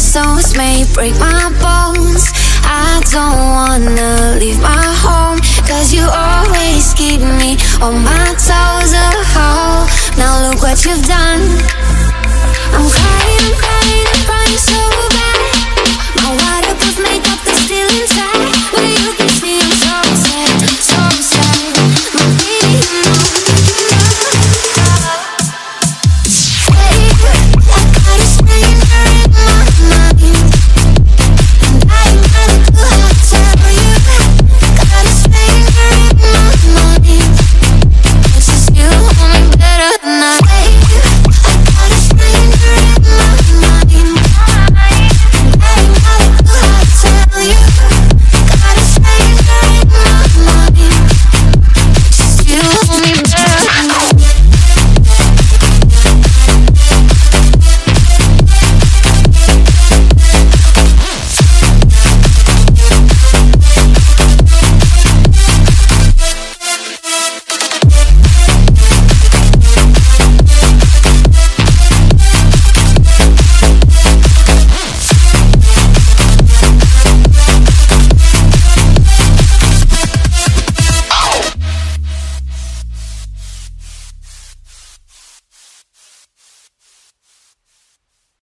stones may break my bones. I don't wanna leave my home Cause you always keep me on my